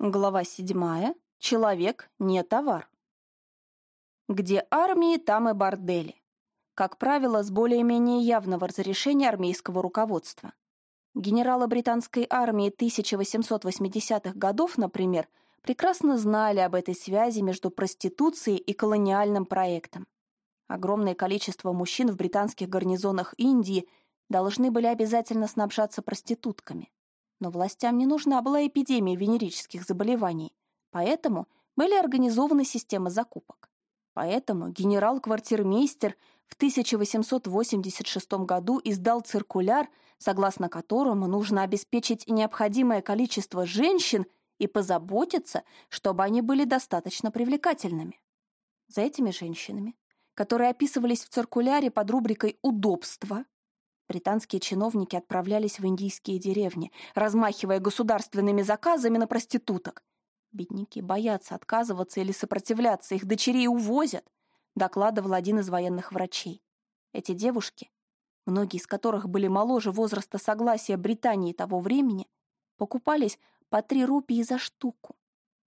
Глава седьмая. Человек не товар. Где армии, там и бордели. Как правило, с более-менее явного разрешения армейского руководства. Генералы британской армии 1880-х годов, например, прекрасно знали об этой связи между проституцией и колониальным проектом. Огромное количество мужчин в британских гарнизонах Индии должны были обязательно снабжаться проститутками. Но властям не нужна была эпидемия венерических заболеваний, поэтому были организованы системы закупок. Поэтому генерал-квартирмейстер в 1886 году издал циркуляр, согласно которому нужно обеспечить необходимое количество женщин и позаботиться, чтобы они были достаточно привлекательными. За этими женщинами, которые описывались в циркуляре под рубрикой «Удобство», Британские чиновники отправлялись в индийские деревни, размахивая государственными заказами на проституток. Бедняки боятся отказываться или сопротивляться, их дочерей увозят, докладывал один из военных врачей. Эти девушки, многие из которых были моложе возраста согласия Британии того времени, покупались по три рупии за штуку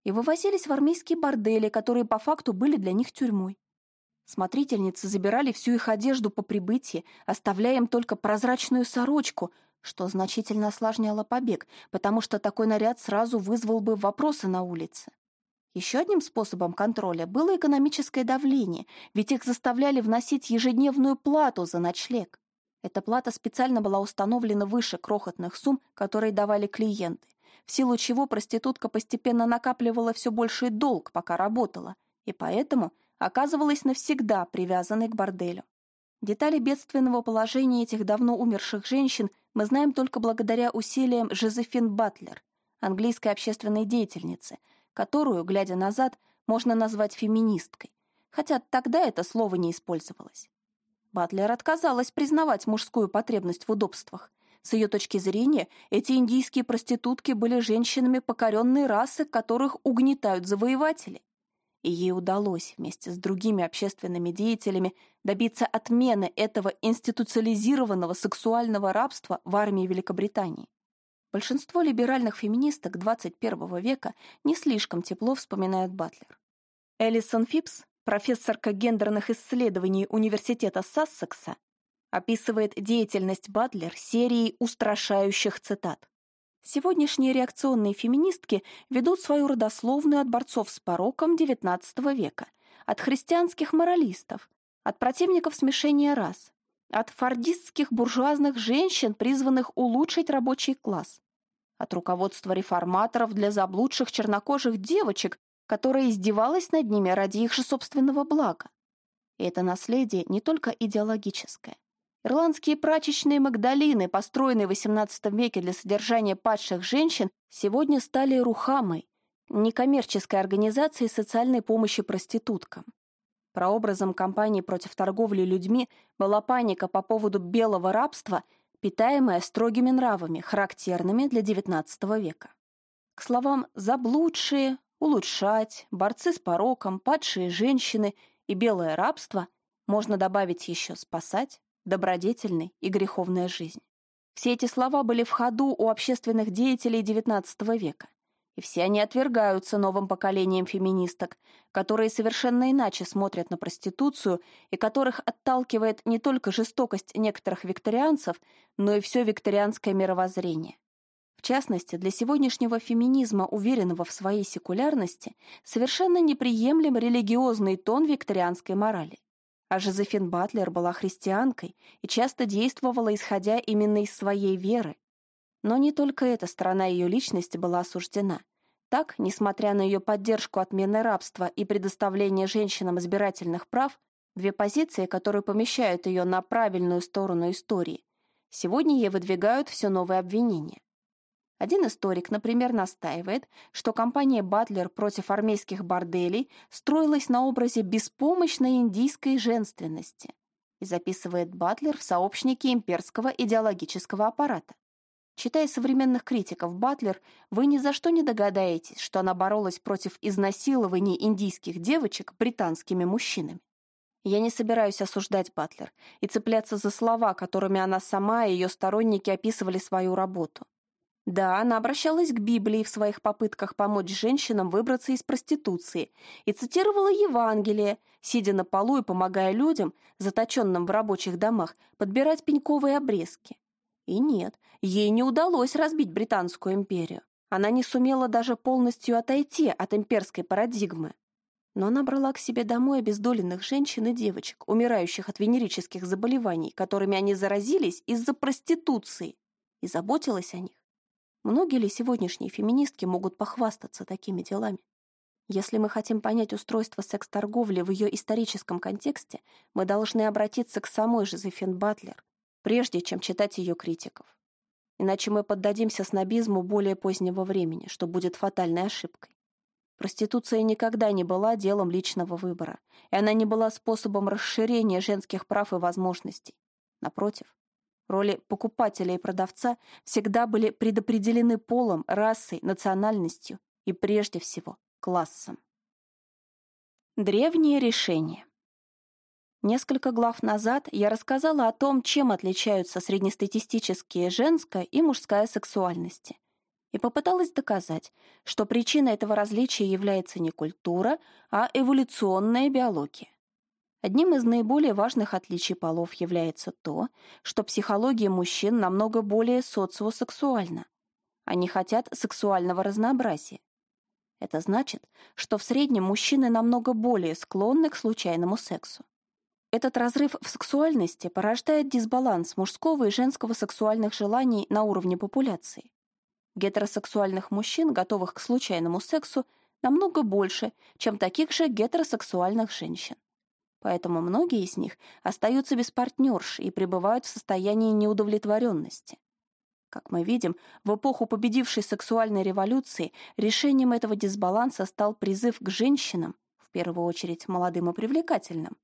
и вывозились в армейские бордели, которые по факту были для них тюрьмой. Смотрительницы забирали всю их одежду по прибытии, оставляя им только прозрачную сорочку, что значительно осложняло побег, потому что такой наряд сразу вызвал бы вопросы на улице. Еще одним способом контроля было экономическое давление, ведь их заставляли вносить ежедневную плату за ночлег. Эта плата специально была установлена выше крохотных сумм, которые давали клиенты, в силу чего проститутка постепенно накапливала все больший долг, пока работала, и поэтому оказывалась навсегда привязанной к борделю. Детали бедственного положения этих давно умерших женщин мы знаем только благодаря усилиям Жозефин Батлер, английской общественной деятельницы, которую, глядя назад, можно назвать феминисткой, хотя тогда это слово не использовалось. Батлер отказалась признавать мужскую потребность в удобствах. С ее точки зрения, эти индийские проститутки были женщинами покоренной расы, которых угнетают завоеватели и ей удалось вместе с другими общественными деятелями добиться отмены этого институциализированного сексуального рабства в армии Великобритании. Большинство либеральных феминисток XXI века не слишком тепло вспоминают Батлер. Элисон Фипс, профессорка гендерных исследований Университета Сассекса, описывает деятельность Батлер серией устрашающих цитат. Сегодняшние реакционные феминистки ведут свою родословную от борцов с пороком XIX века, от христианских моралистов, от противников смешения рас, от фордистских буржуазных женщин, призванных улучшить рабочий класс, от руководства реформаторов для заблудших чернокожих девочек, которая издевалась над ними ради их же собственного блага. И это наследие не только идеологическое, Ирландские прачечные Магдалины, построенные в XVIII веке для содержания падших женщин, сегодня стали Рухамой, некоммерческой организацией социальной помощи проституткам. Прообразом кампании против торговли людьми была паника по поводу белого рабства, питаемая строгими нравами, характерными для XIX века. К словам «заблудшие», «улучшать», «борцы с пороком», «падшие женщины» и «белое рабство» можно добавить еще «спасать», добродетельной и греховная жизнь. Все эти слова были в ходу у общественных деятелей XIX века, и все они отвергаются новым поколением феминисток, которые совершенно иначе смотрят на проституцию и которых отталкивает не только жестокость некоторых викторианцев, но и все викторианское мировоззрение. В частности, для сегодняшнего феминизма, уверенного в своей секулярности, совершенно неприемлем религиозный тон викторианской морали. А Жозефин Батлер была христианкой и часто действовала, исходя именно из своей веры. Но не только эта сторона ее личности была осуждена. Так, несмотря на ее поддержку отмены рабства и предоставления женщинам избирательных прав, две позиции, которые помещают ее на правильную сторону истории, сегодня ей выдвигают все новые обвинения. Один историк, например, настаивает, что кампания Батлер против армейских борделей строилась на образе беспомощной индийской женственности и записывает Батлер в сообщники имперского идеологического аппарата. Читая современных критиков Батлер, вы ни за что не догадаетесь, что она боролась против изнасилований индийских девочек британскими мужчинами. Я не собираюсь осуждать Батлер и цепляться за слова, которыми она сама и ее сторонники описывали свою работу. Да, она обращалась к Библии в своих попытках помочь женщинам выбраться из проституции и цитировала Евангелие, сидя на полу и помогая людям, заточенным в рабочих домах, подбирать пеньковые обрезки. И нет, ей не удалось разбить Британскую империю. Она не сумела даже полностью отойти от имперской парадигмы. Но она брала к себе домой обездоленных женщин и девочек, умирающих от венерических заболеваний, которыми они заразились из-за проституции, и заботилась о них. Многие ли сегодняшние феминистки могут похвастаться такими делами? Если мы хотим понять устройство секс-торговли в ее историческом контексте, мы должны обратиться к самой Жозефин Батлер, прежде чем читать ее критиков. Иначе мы поддадимся снобизму более позднего времени, что будет фатальной ошибкой. Проституция никогда не была делом личного выбора, и она не была способом расширения женских прав и возможностей. Напротив, роли покупателя и продавца всегда были предопределены полом, расой, национальностью и, прежде всего, классом. Древние решения Несколько глав назад я рассказала о том, чем отличаются среднестатистические женская и мужская сексуальности, и попыталась доказать, что причиной этого различия является не культура, а эволюционная биология. Одним из наиболее важных отличий полов является то, что психология мужчин намного более социосексуальна. Они хотят сексуального разнообразия. Это значит, что в среднем мужчины намного более склонны к случайному сексу. Этот разрыв в сексуальности порождает дисбаланс мужского и женского сексуальных желаний на уровне популяции. Гетеросексуальных мужчин, готовых к случайному сексу, намного больше, чем таких же гетеросексуальных женщин. Поэтому многие из них остаются без партнерш и пребывают в состоянии неудовлетворенности. Как мы видим, в эпоху победившей сексуальной революции решением этого дисбаланса стал призыв к женщинам, в первую очередь молодым и привлекательным,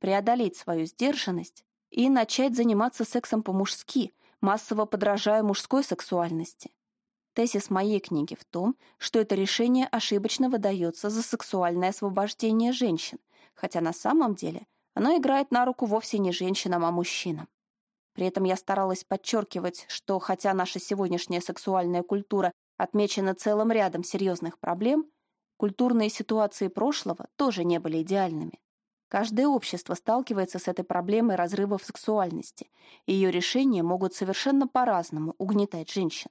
преодолеть свою сдержанность и начать заниматься сексом по-мужски, массово подражая мужской сексуальности. Тезис моей книги в том, что это решение ошибочно выдается за сексуальное освобождение женщин, хотя на самом деле оно играет на руку вовсе не женщинам, а мужчинам. При этом я старалась подчеркивать, что хотя наша сегодняшняя сексуальная культура отмечена целым рядом серьезных проблем, культурные ситуации прошлого тоже не были идеальными. Каждое общество сталкивается с этой проблемой разрыва в сексуальности, и ее решения могут совершенно по-разному угнетать женщин.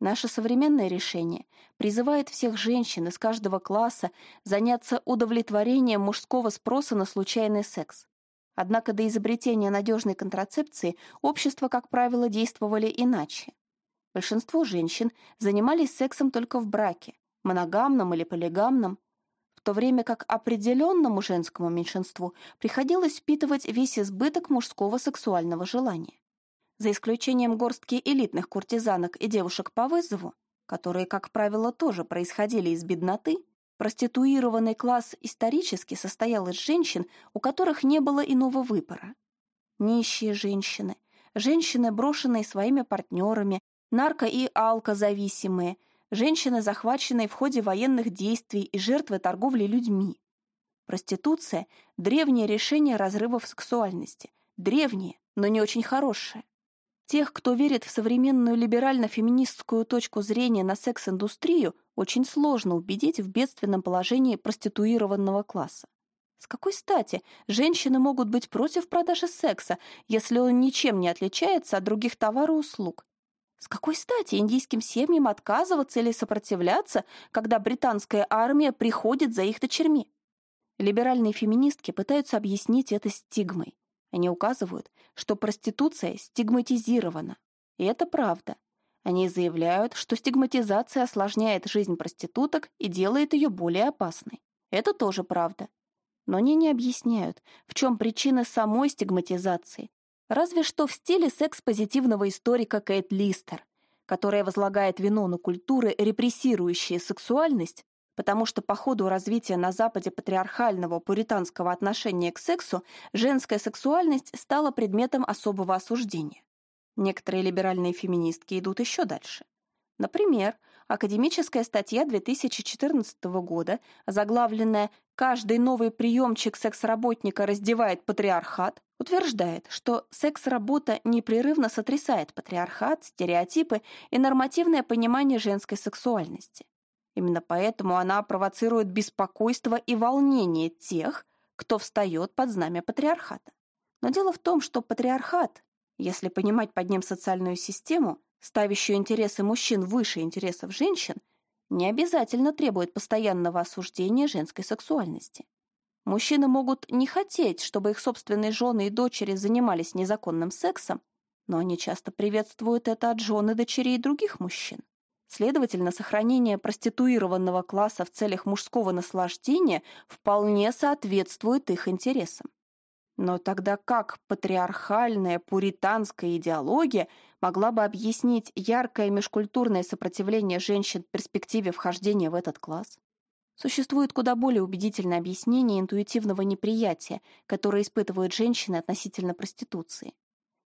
Наше современное решение призывает всех женщин из каждого класса заняться удовлетворением мужского спроса на случайный секс. Однако до изобретения надежной контрацепции общества, как правило, действовали иначе. Большинство женщин занимались сексом только в браке, моногамном или полигамном, то время как определенному женскому меньшинству приходилось впитывать весь избыток мужского сексуального желания. За исключением горстки элитных куртизанок и девушек по вызову, которые, как правило, тоже происходили из бедноты, проституированный класс исторически состоял из женщин, у которых не было иного выбора. Нищие женщины, женщины, брошенные своими партнерами, нарко- и алкозависимые, женщины, захваченные в ходе военных действий и жертвы торговли людьми. Проституция – древнее решение разрывов сексуальности. Древнее, но не очень хорошее. Тех, кто верит в современную либерально-феминистскую точку зрения на секс-индустрию, очень сложно убедить в бедственном положении проституированного класса. С какой стати женщины могут быть против продажи секса, если он ничем не отличается от других товаров и услуг? С какой стати индийским семьям отказываться или сопротивляться, когда британская армия приходит за их дочерьми? Либеральные феминистки пытаются объяснить это стигмой. Они указывают, что проституция стигматизирована. И это правда. Они заявляют, что стигматизация осложняет жизнь проституток и делает ее более опасной. Это тоже правда. Но они не объясняют, в чем причина самой стигматизации Разве что в стиле секс-позитивного историка Кейт Листер, которая возлагает вину на культуры, репрессирующие сексуальность, потому что по ходу развития на Западе патриархального пуританского отношения к сексу женская сексуальность стала предметом особого осуждения. Некоторые либеральные феминистки идут еще дальше. Например, академическая статья 2014 года, заглавленная «Каждый новый приемчик секс-работника раздевает патриархат», утверждает, что секс-работа непрерывно сотрясает патриархат, стереотипы и нормативное понимание женской сексуальности. Именно поэтому она провоцирует беспокойство и волнение тех, кто встает под знамя патриархата. Но дело в том, что патриархат, если понимать под ним социальную систему, ставящую интересы мужчин выше интересов женщин, не обязательно требует постоянного осуждения женской сексуальности. Мужчины могут не хотеть, чтобы их собственные жены и дочери занимались незаконным сексом, но они часто приветствуют это от жены и дочерей других мужчин. Следовательно, сохранение проституированного класса в целях мужского наслаждения вполне соответствует их интересам. Но тогда как патриархальная пуританская идеология могла бы объяснить яркое межкультурное сопротивление женщин в перспективе вхождения в этот класс? Существует куда более убедительное объяснение интуитивного неприятия, которое испытывают женщины относительно проституции.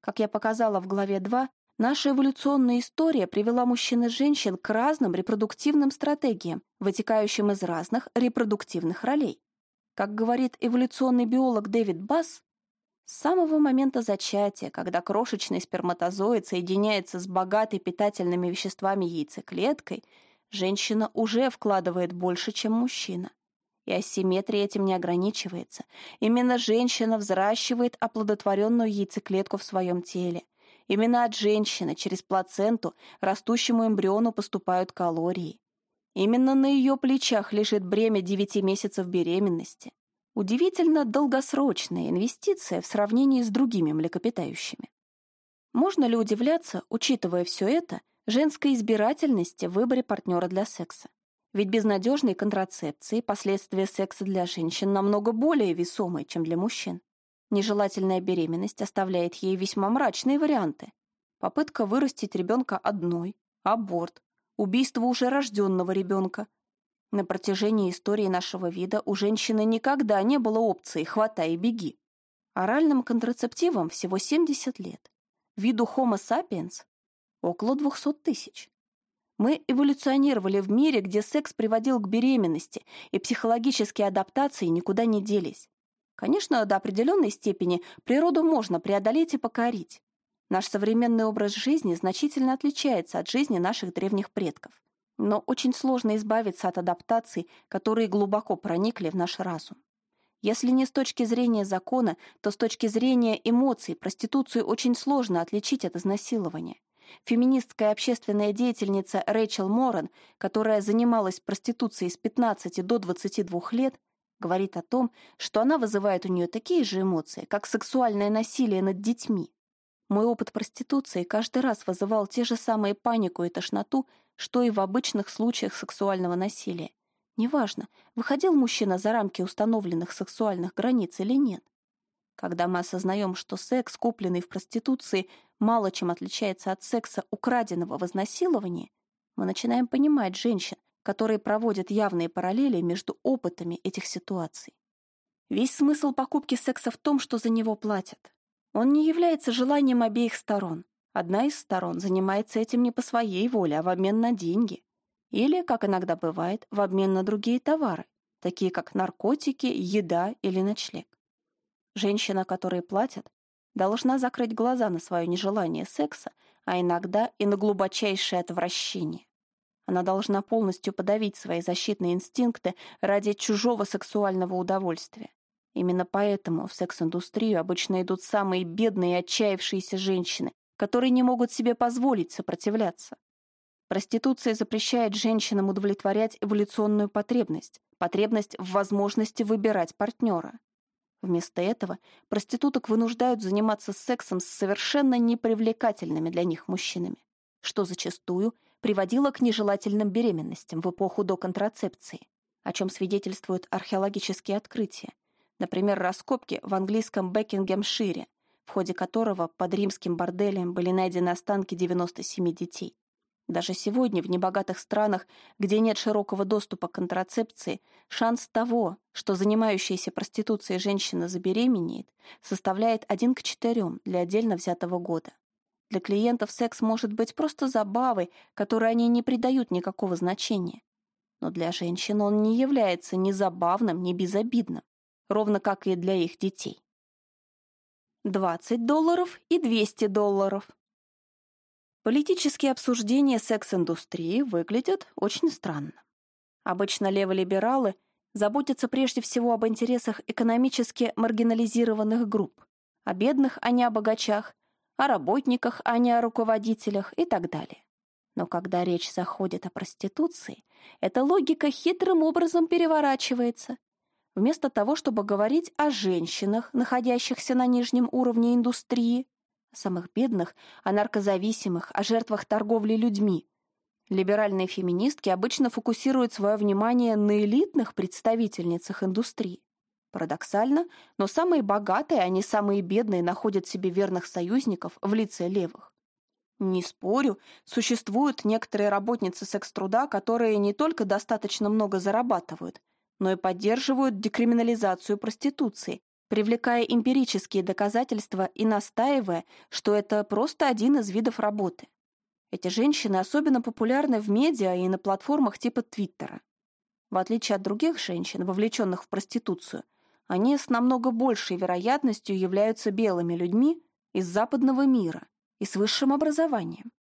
Как я показала в главе 2, наша эволюционная история привела мужчин и женщин к разным репродуктивным стратегиям, вытекающим из разных репродуктивных ролей. Как говорит эволюционный биолог Дэвид Басс, с самого момента зачатия, когда крошечный сперматозоид соединяется с богатой питательными веществами яйцеклеткой, женщина уже вкладывает больше, чем мужчина. И асимметрия этим не ограничивается. Именно женщина взращивает оплодотворенную яйцеклетку в своем теле. Именно от женщины через плаценту растущему эмбриону поступают калории. Именно на ее плечах лежит бремя девяти месяцев беременности. Удивительно долгосрочная инвестиция в сравнении с другими млекопитающими. Можно ли удивляться, учитывая все это, женской избирательности в выборе партнера для секса? Ведь без надежной контрацепции последствия секса для женщин намного более весомые, чем для мужчин. Нежелательная беременность оставляет ей весьма мрачные варианты. Попытка вырастить ребенка одной, аборт, убийство уже рожденного ребенка. На протяжении истории нашего вида у женщины никогда не было опции «хватай и беги». Оральным контрацептивам всего 70 лет. Виду Homo sapiens около 200 тысяч. Мы эволюционировали в мире, где секс приводил к беременности, и психологические адаптации никуда не делись. Конечно, до определенной степени природу можно преодолеть и покорить. Наш современный образ жизни значительно отличается от жизни наших древних предков. Но очень сложно избавиться от адаптаций, которые глубоко проникли в наш разум. Если не с точки зрения закона, то с точки зрения эмоций проституцию очень сложно отличить от изнасилования. Феминистская общественная деятельница Рэйчел Моран, которая занималась проституцией с 15 до 22 лет, говорит о том, что она вызывает у нее такие же эмоции, как сексуальное насилие над детьми. Мой опыт проституции каждый раз вызывал те же самые панику и тошноту, что и в обычных случаях сексуального насилия. Неважно, выходил мужчина за рамки установленных сексуальных границ или нет. Когда мы осознаем, что секс, купленный в проституции, мало чем отличается от секса, украденного в изнасиловании, мы начинаем понимать женщин, которые проводят явные параллели между опытами этих ситуаций. Весь смысл покупки секса в том, что за него платят. Он не является желанием обеих сторон. Одна из сторон занимается этим не по своей воле, а в обмен на деньги. Или, как иногда бывает, в обмен на другие товары, такие как наркотики, еда или ночлег. Женщина, которой платят, должна закрыть глаза на свое нежелание секса, а иногда и на глубочайшее отвращение. Она должна полностью подавить свои защитные инстинкты ради чужого сексуального удовольствия. Именно поэтому в секс-индустрию обычно идут самые бедные и отчаявшиеся женщины, которые не могут себе позволить сопротивляться. Проституция запрещает женщинам удовлетворять эволюционную потребность, потребность в возможности выбирать партнера. Вместо этого проституток вынуждают заниматься сексом с совершенно непривлекательными для них мужчинами, что зачастую приводило к нежелательным беременностям в эпоху до контрацепции, о чем свидетельствуют археологические открытия, Например, раскопки в английском Бекингемшире, в ходе которого под римским борделем были найдены останки 97 детей. Даже сегодня в небогатых странах, где нет широкого доступа к контрацепции, шанс того, что занимающаяся проституцией женщина забеременеет, составляет 1 к 4 для отдельно взятого года. Для клиентов секс может быть просто забавой, которой они не придают никакого значения. Но для женщин он не является ни забавным, ни безобидным, ровно как и для их детей. 20 долларов и 200 долларов. Политические обсуждения секс-индустрии выглядят очень странно. Обычно леволибералы заботятся прежде всего об интересах экономически маргинализированных групп, о бедных, а не о богачах, о работниках, а не о руководителях и так далее. Но когда речь заходит о проституции, эта логика хитрым образом переворачивается. Вместо того, чтобы говорить о женщинах, находящихся на нижнем уровне индустрии, о самых бедных, о наркозависимых, о жертвах торговли людьми, либеральные феминистки обычно фокусируют свое внимание на элитных представительницах индустрии. Парадоксально, но самые богатые, а не самые бедные, находят себе верных союзников в лице левых. Не спорю, существуют некоторые работницы секс-труда, которые не только достаточно много зарабатывают, но и поддерживают декриминализацию проституции, привлекая эмпирические доказательства и настаивая, что это просто один из видов работы. Эти женщины особенно популярны в медиа и на платформах типа Твиттера. В отличие от других женщин, вовлеченных в проституцию, они с намного большей вероятностью являются белыми людьми из западного мира и с высшим образованием.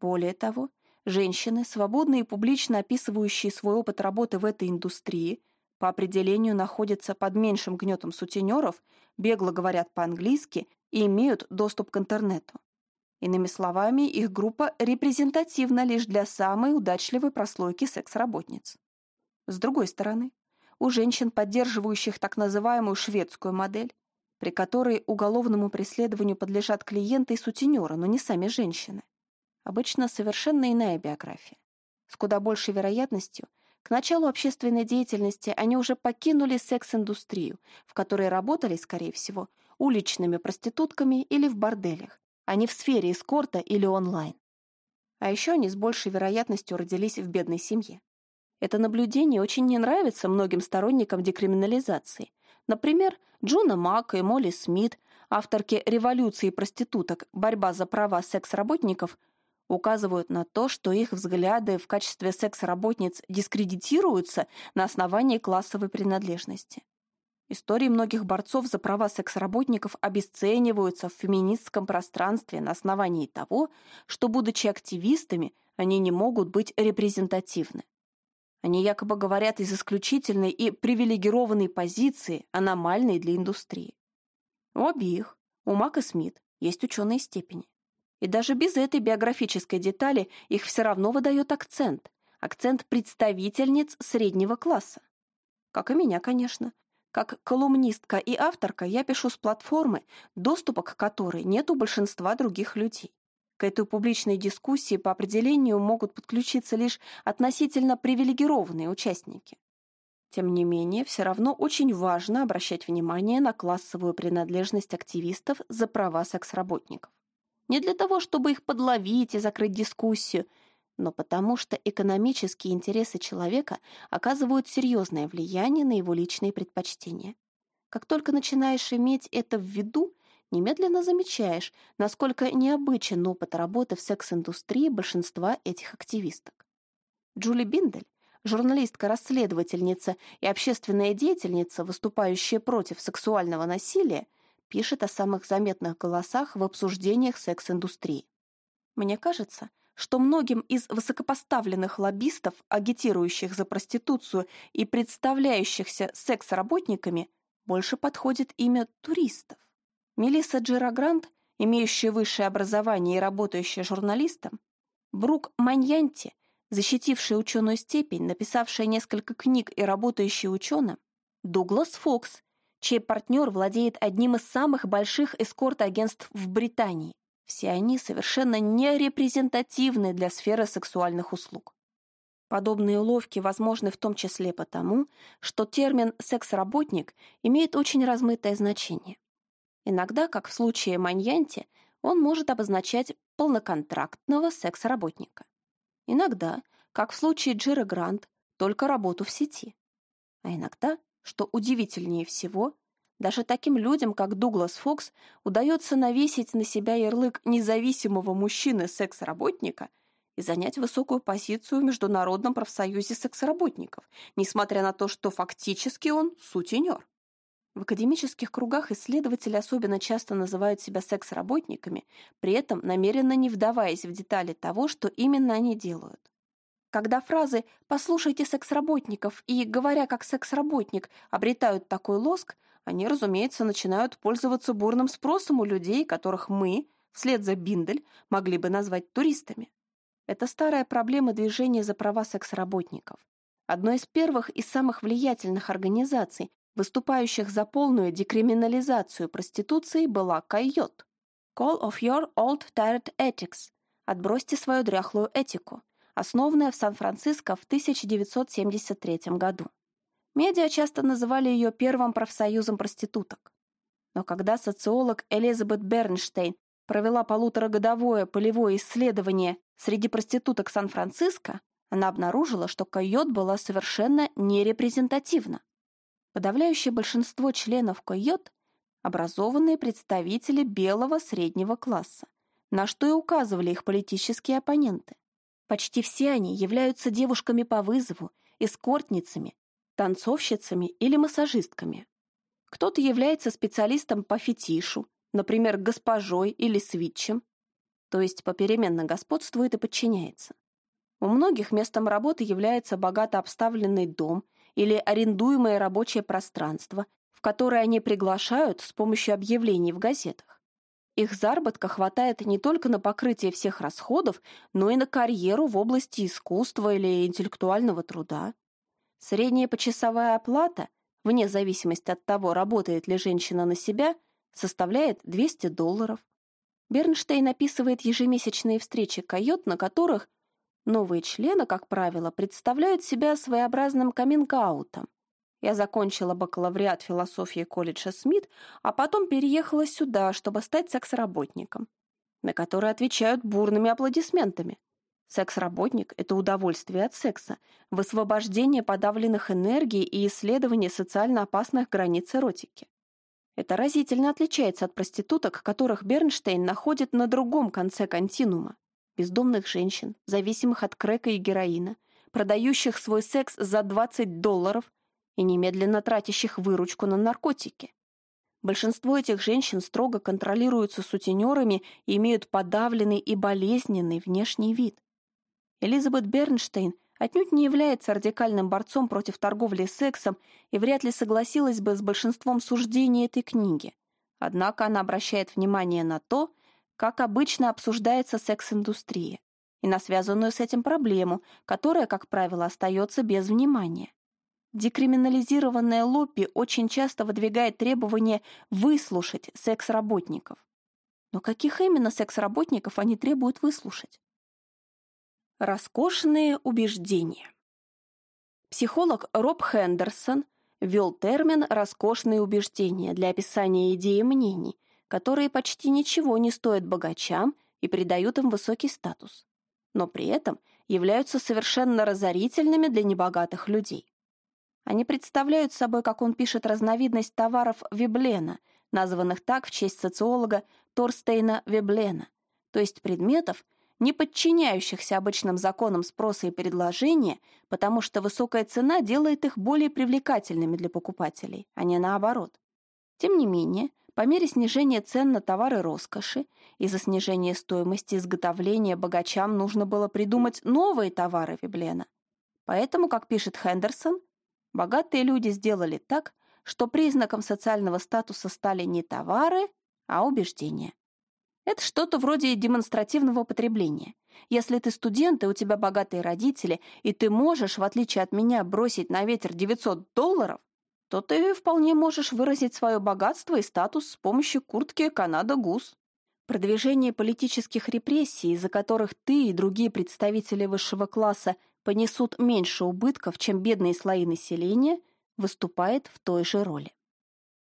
Более того, женщины, свободно и публично описывающие свой опыт работы в этой индустрии, по определению находятся под меньшим гнетом сутенеров, бегло говорят по-английски и имеют доступ к интернету. Иными словами, их группа репрезентативна лишь для самой удачливой прослойки секс-работниц. С другой стороны, у женщин, поддерживающих так называемую шведскую модель, при которой уголовному преследованию подлежат клиенты и сутенеры, но не сами женщины. Обычно совершенно иная биография. С куда большей вероятностью, к началу общественной деятельности они уже покинули секс-индустрию, в которой работали, скорее всего, уличными проститутками или в борделях, а не в сфере эскорта или онлайн. А еще они с большей вероятностью родились в бедной семье. Это наблюдение очень не нравится многим сторонникам декриминализации, Например, Джона Мак и Молли Смит, авторки «Революции проституток. Борьба за права секс-работников», указывают на то, что их взгляды в качестве секс-работниц дискредитируются на основании классовой принадлежности. Истории многих борцов за права секс-работников обесцениваются в феминистском пространстве на основании того, что, будучи активистами, они не могут быть репрезентативны. Они якобы говорят из исключительной и привилегированной позиции, аномальной для индустрии. У обеих, у Мак и Смит, есть ученые степени. И даже без этой биографической детали их все равно выдает акцент. Акцент представительниц среднего класса. Как и меня, конечно. Как колумнистка и авторка я пишу с платформы, доступа к которой нет у большинства других людей. К этой публичной дискуссии по определению могут подключиться лишь относительно привилегированные участники. Тем не менее, все равно очень важно обращать внимание на классовую принадлежность активистов за права секс-работников. Не для того, чтобы их подловить и закрыть дискуссию, но потому что экономические интересы человека оказывают серьезное влияние на его личные предпочтения. Как только начинаешь иметь это в виду, немедленно замечаешь, насколько необычен опыт работы в секс-индустрии большинства этих активисток. Джули Биндель, журналистка-расследовательница и общественная деятельница, выступающая против сексуального насилия, пишет о самых заметных голосах в обсуждениях секс-индустрии. Мне кажется, что многим из высокопоставленных лоббистов, агитирующих за проституцию и представляющихся секс-работниками, больше подходит имя туристов. Мелисса Джирагрант, имеющая высшее образование и работающая журналистом, Брук Маньянти, защитившая ученую степень, написавшая несколько книг и работающая ученым, Дуглас Фокс, чей партнер владеет одним из самых больших эскорт-агентств в Британии. Все они совершенно не репрезентативны для сферы сексуальных услуг. Подобные уловки возможны в том числе потому, что термин «секс-работник» имеет очень размытое значение. Иногда, как в случае Маньянти, он может обозначать полноконтрактного секс-работника. Иногда, как в случае Джира Грант, только работу в сети. А иногда, что удивительнее всего, Даже таким людям, как Дуглас Фокс, удается навесить на себя ярлык независимого мужчины-секс-работника и занять высокую позицию в Международном профсоюзе секс-работников, несмотря на то, что фактически он сутенер. В академических кругах исследователи особенно часто называют себя секс-работниками, при этом намеренно не вдаваясь в детали того, что именно они делают. Когда фразы «послушайте секс-работников» и «говоря как секс-работник» обретают такой лоск, они, разумеется, начинают пользоваться бурным спросом у людей, которых мы, вслед за Биндель, могли бы назвать туристами. Это старая проблема движения за права секс-работников. Одной из первых и самых влиятельных организаций, выступающих за полную декриминализацию проституции, была Койот. Call of your old tired ethics. Отбросьте свою дряхлую этику, основанная в Сан-Франциско в 1973 году. Медиа часто называли ее первым профсоюзом проституток. Но когда социолог Элизабет Бернштейн провела полуторагодовое полевое исследование среди проституток Сан-Франциско, она обнаружила, что койот была совершенно нерепрезентативна. Подавляющее большинство членов койот – образованные представители белого среднего класса, на что и указывали их политические оппоненты. Почти все они являются девушками по вызову, эскортницами, танцовщицами или массажистками. Кто-то является специалистом по фетишу, например, госпожой или свитчем, то есть попеременно господствует и подчиняется. У многих местом работы является богато обставленный дом или арендуемое рабочее пространство, в которое они приглашают с помощью объявлений в газетах. Их заработка хватает не только на покрытие всех расходов, но и на карьеру в области искусства или интеллектуального труда. Средняя почасовая оплата, вне зависимости от того, работает ли женщина на себя, составляет 200 долларов. Бернштейн описывает ежемесячные встречи койот, на которых новые члены, как правило, представляют себя своеобразным каминг-аутом. Я закончила бакалавриат философии колледжа Смит, а потом переехала сюда, чтобы стать секс-работником, на который отвечают бурными аплодисментами. Секс-работник — это удовольствие от секса, высвобождение подавленных энергий и исследование социально опасных границ эротики. Это разительно отличается от проституток, которых Бернштейн находит на другом конце континуума. Бездомных женщин, зависимых от крека и героина, продающих свой секс за 20 долларов и немедленно тратящих выручку на наркотики. Большинство этих женщин строго контролируются сутенерами и имеют подавленный и болезненный внешний вид. Элизабет Бернштейн отнюдь не является радикальным борцом против торговли сексом и вряд ли согласилась бы с большинством суждений этой книги. Однако она обращает внимание на то, как обычно обсуждается секс-индустрия, и на связанную с этим проблему, которая, как правило, остается без внимания. Декриминализированная лобби очень часто выдвигает требование выслушать секс-работников. Но каких именно секс-работников они требуют выслушать? Роскошные убеждения. Психолог Роб Хендерсон ввел термин «роскошные убеждения» для описания идеи мнений, которые почти ничего не стоят богачам и придают им высокий статус, но при этом являются совершенно разорительными для небогатых людей. Они представляют собой, как он пишет, разновидность товаров Веблена, названных так в честь социолога Торстейна Веблена, то есть предметов, не подчиняющихся обычным законам спроса и предложения, потому что высокая цена делает их более привлекательными для покупателей, а не наоборот. Тем не менее, по мере снижения цен на товары роскоши из-за снижения стоимости изготовления богачам нужно было придумать новые товары Веблена. Поэтому, как пишет Хендерсон, богатые люди сделали так, что признаком социального статуса стали не товары, а убеждения. Это что-то вроде демонстративного потребления. Если ты студент, и у тебя богатые родители, и ты можешь, в отличие от меня, бросить на ветер 900 долларов, то ты вполне можешь выразить свое богатство и статус с помощью куртки «Канада Гус». Продвижение политических репрессий, из-за которых ты и другие представители высшего класса понесут меньше убытков, чем бедные слои населения, выступает в той же роли.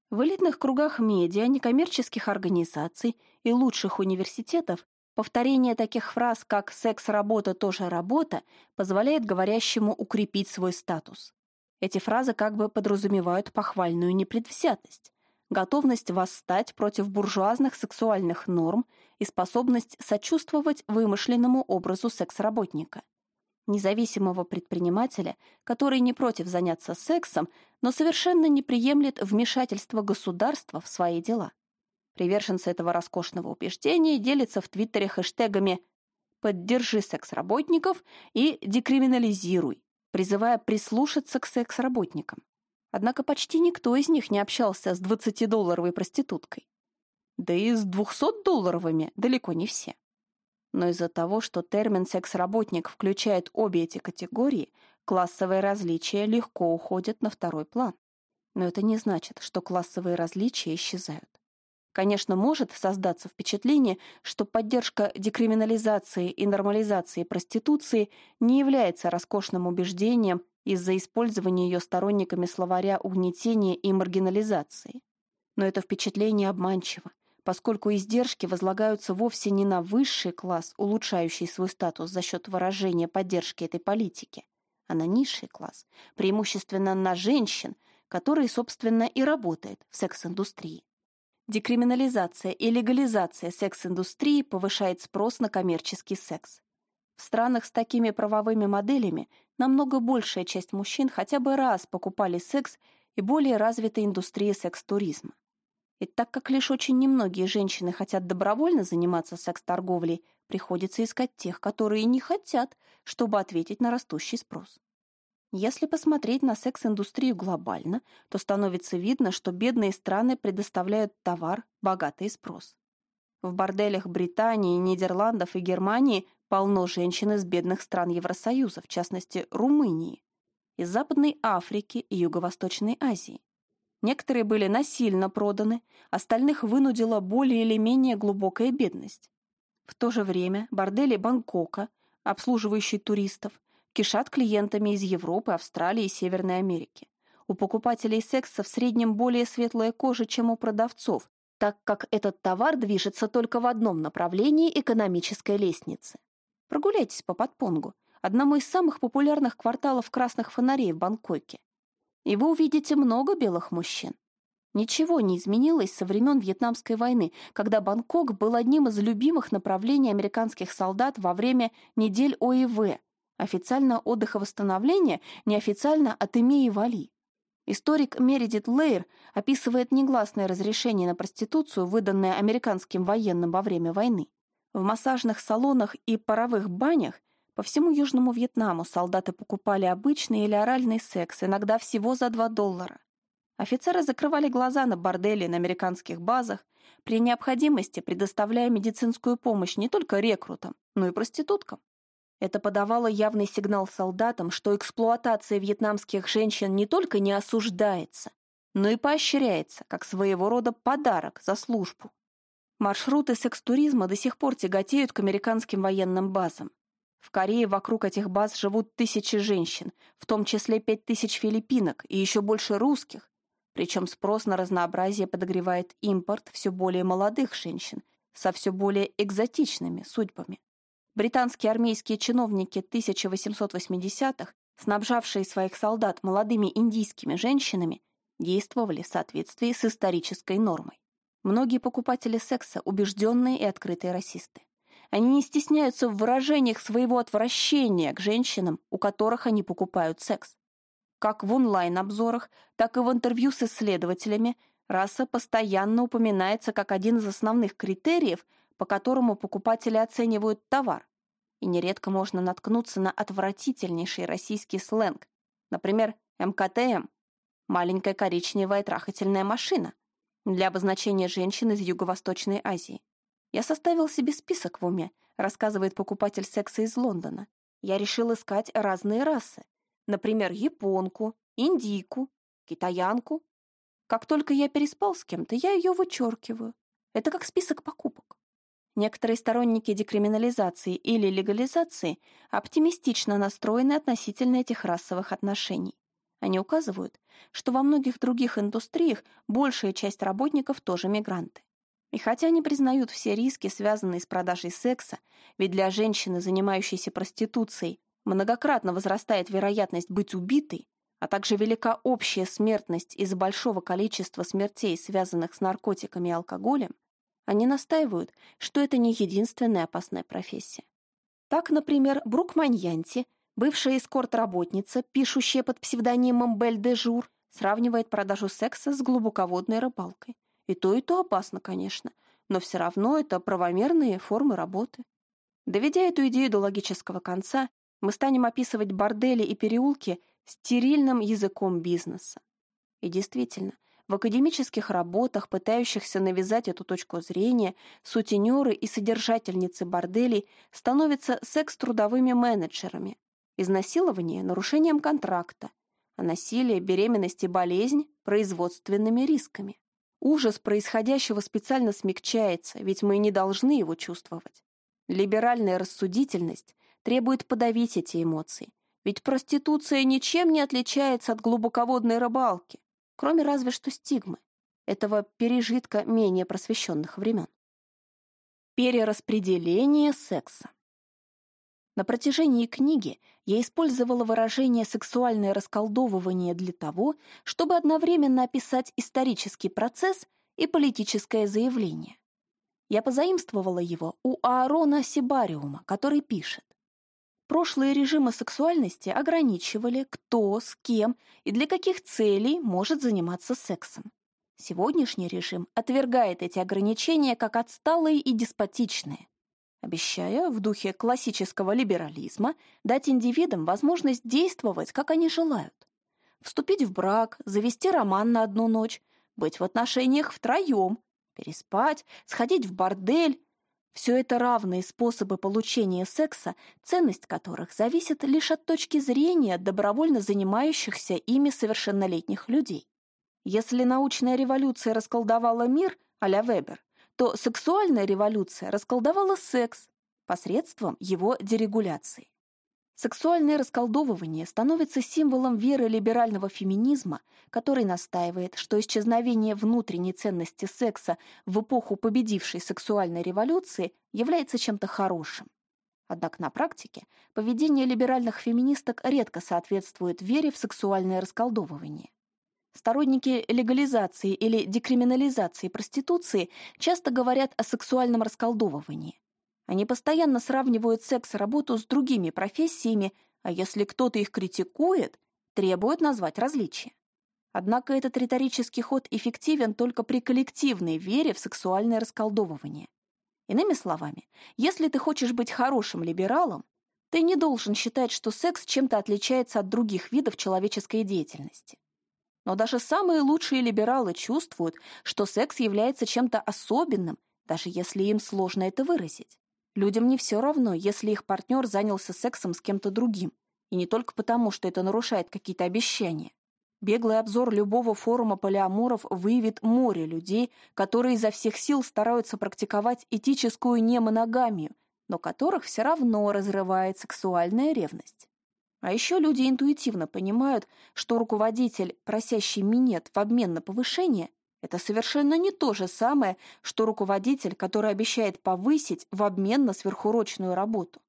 В элитных кругах медиа, некоммерческих организаций и лучших университетов повторение таких фраз, как «секс-работа тоже работа» позволяет говорящему укрепить свой статус. Эти фразы как бы подразумевают похвальную непредвзятость. готовность восстать против буржуазных сексуальных норм и способность сочувствовать вымышленному образу секс-работника. Независимого предпринимателя, который не против заняться сексом, но совершенно не приемлет вмешательства государства в свои дела. Приверженцы этого роскошного убеждения делятся в Твиттере хэштегами «Поддержи секс-работников» и «Декриминализируй», призывая прислушаться к секс-работникам. Однако почти никто из них не общался с 20-долларовой проституткой. Да и с 200-долларовыми далеко не все. Но из-за того, что термин «секс-работник» включает обе эти категории, классовые различия легко уходят на второй план. Но это не значит, что классовые различия исчезают. Конечно, может создаться впечатление, что поддержка декриминализации и нормализации проституции не является роскошным убеждением из-за использования ее сторонниками словаря угнетения и маргинализации. Но это впечатление обманчиво, поскольку издержки возлагаются вовсе не на высший класс, улучшающий свой статус за счет выражения поддержки этой политики, а на низший класс, преимущественно на женщин, которые, собственно, и работают в секс-индустрии. Декриминализация и легализация секс-индустрии повышает спрос на коммерческий секс. В странах с такими правовыми моделями намного большая часть мужчин хотя бы раз покупали секс и более развита индустрия секс-туризма. И так как лишь очень немногие женщины хотят добровольно заниматься секс-торговлей, приходится искать тех, которые не хотят, чтобы ответить на растущий спрос. Если посмотреть на секс-индустрию глобально, то становится видно, что бедные страны предоставляют товар, богатый спрос. В борделях Британии, Нидерландов и Германии полно женщин из бедных стран Евросоюза, в частности, Румынии, из Западной Африки и Юго-Восточной Азии. Некоторые были насильно проданы, остальных вынудила более или менее глубокая бедность. В то же время бордели Бангкока, обслуживающие туристов, кишат клиентами из Европы, Австралии и Северной Америки. У покупателей секса в среднем более светлая кожа, чем у продавцов, так как этот товар движется только в одном направлении экономической лестницы. Прогуляйтесь по Подпонгу, одному из самых популярных кварталов красных фонарей в Бангкоке. И вы увидите много белых мужчин. Ничего не изменилось со времен Вьетнамской войны, когда Бангкок был одним из любимых направлений американских солдат во время недель ОИВ, Официально отдыха восстановления, неофициально от Эмеи Вали. Историк Мередит Лейер описывает негласное разрешение на проституцию, выданное американским военным во время войны. В массажных салонах и паровых банях по всему Южному Вьетнаму солдаты покупали обычный или оральный секс, иногда всего за 2 доллара. Офицеры закрывали глаза на бордели на американских базах, при необходимости предоставляя медицинскую помощь не только рекрутам, но и проституткам. Это подавало явный сигнал солдатам, что эксплуатация вьетнамских женщин не только не осуждается, но и поощряется, как своего рода подарок за службу. Маршруты секс-туризма до сих пор тяготеют к американским военным базам. В Корее вокруг этих баз живут тысячи женщин, в том числе пять тысяч филиппинок и еще больше русских. Причем спрос на разнообразие подогревает импорт все более молодых женщин со все более экзотичными судьбами. Британские армейские чиновники 1880-х, снабжавшие своих солдат молодыми индийскими женщинами, действовали в соответствии с исторической нормой. Многие покупатели секса – убежденные и открытые расисты. Они не стесняются в выражениях своего отвращения к женщинам, у которых они покупают секс. Как в онлайн-обзорах, так и в интервью с исследователями раса постоянно упоминается как один из основных критериев – по которому покупатели оценивают товар, и нередко можно наткнуться на отвратительнейший российский сленг, например, МКТМ – маленькая коричневая трахательная машина для обозначения женщин из Юго-Восточной Азии. Я составил себе список в уме, рассказывает покупатель секса из Лондона. Я решил искать разные расы, например, японку, индийку, китаянку. Как только я переспал с кем-то, я ее вычеркиваю. Это как список покупок. Некоторые сторонники декриминализации или легализации оптимистично настроены относительно этих расовых отношений. Они указывают, что во многих других индустриях большая часть работников тоже мигранты. И хотя они признают все риски, связанные с продажей секса, ведь для женщины, занимающейся проституцией, многократно возрастает вероятность быть убитой, а также велика общая смертность из-за большого количества смертей, связанных с наркотиками и алкоголем, они настаивают, что это не единственная опасная профессия. Так, например, Брук Маньянти, бывшая эскорт-работница, пишущая под псевдонимом Бель де Жур, сравнивает продажу секса с глубоководной рыбалкой. И то, и то опасно, конечно, но все равно это правомерные формы работы. Доведя эту идею до логического конца, мы станем описывать бордели и переулки стерильным языком бизнеса. И действительно, в академических работах, пытающихся навязать эту точку зрения, сутенеры и содержательницы борделей становятся секс-трудовыми менеджерами, изнасилование – нарушением контракта, а насилие, беременность и болезнь – производственными рисками. Ужас происходящего специально смягчается, ведь мы не должны его чувствовать. Либеральная рассудительность требует подавить эти эмоции, ведь проституция ничем не отличается от глубоководной рыбалки, кроме разве что стигмы, этого пережитка менее просвещенных времен. Перераспределение секса. На протяжении книги я использовала выражение «сексуальное расколдовывание» для того, чтобы одновременно описать исторический процесс и политическое заявление. Я позаимствовала его у Аарона Сибариума, который пишет Прошлые режимы сексуальности ограничивали, кто, с кем и для каких целей может заниматься сексом. Сегодняшний режим отвергает эти ограничения как отсталые и деспотичные, обещая в духе классического либерализма дать индивидам возможность действовать, как они желают. Вступить в брак, завести роман на одну ночь, быть в отношениях втроем, переспать, сходить в бордель, все это равные способы получения секса, ценность которых зависит лишь от точки зрения добровольно занимающихся ими совершеннолетних людей. Если научная революция расколдовала мир, а-ля Вебер, то сексуальная революция расколдовала секс посредством его дерегуляции. Сексуальное расколдовывание становится символом веры либерального феминизма, который настаивает, что исчезновение внутренней ценности секса в эпоху победившей сексуальной революции является чем-то хорошим. Однако на практике поведение либеральных феминисток редко соответствует вере в сексуальное расколдовывание. Сторонники легализации или декриминализации проституции часто говорят о сексуальном расколдовывании. Они постоянно сравнивают секс-работу с другими профессиями, а если кто-то их критикует, требуют назвать различия. Однако этот риторический ход эффективен только при коллективной вере в сексуальное расколдовывание. Иными словами, если ты хочешь быть хорошим либералом, ты не должен считать, что секс чем-то отличается от других видов человеческой деятельности. Но даже самые лучшие либералы чувствуют, что секс является чем-то особенным, даже если им сложно это выразить. Людям не все равно, если их партнер занялся сексом с кем-то другим, и не только потому, что это нарушает какие-то обещания. Беглый обзор любого форума полиаморов выявит море людей, которые изо всех сил стараются практиковать этическую немоногамию, но которых все равно разрывает сексуальная ревность. А еще люди интуитивно понимают, что руководитель, просящий минет в обмен на повышение, это совершенно не то же самое, что руководитель, который обещает повысить в обмен на сверхурочную работу.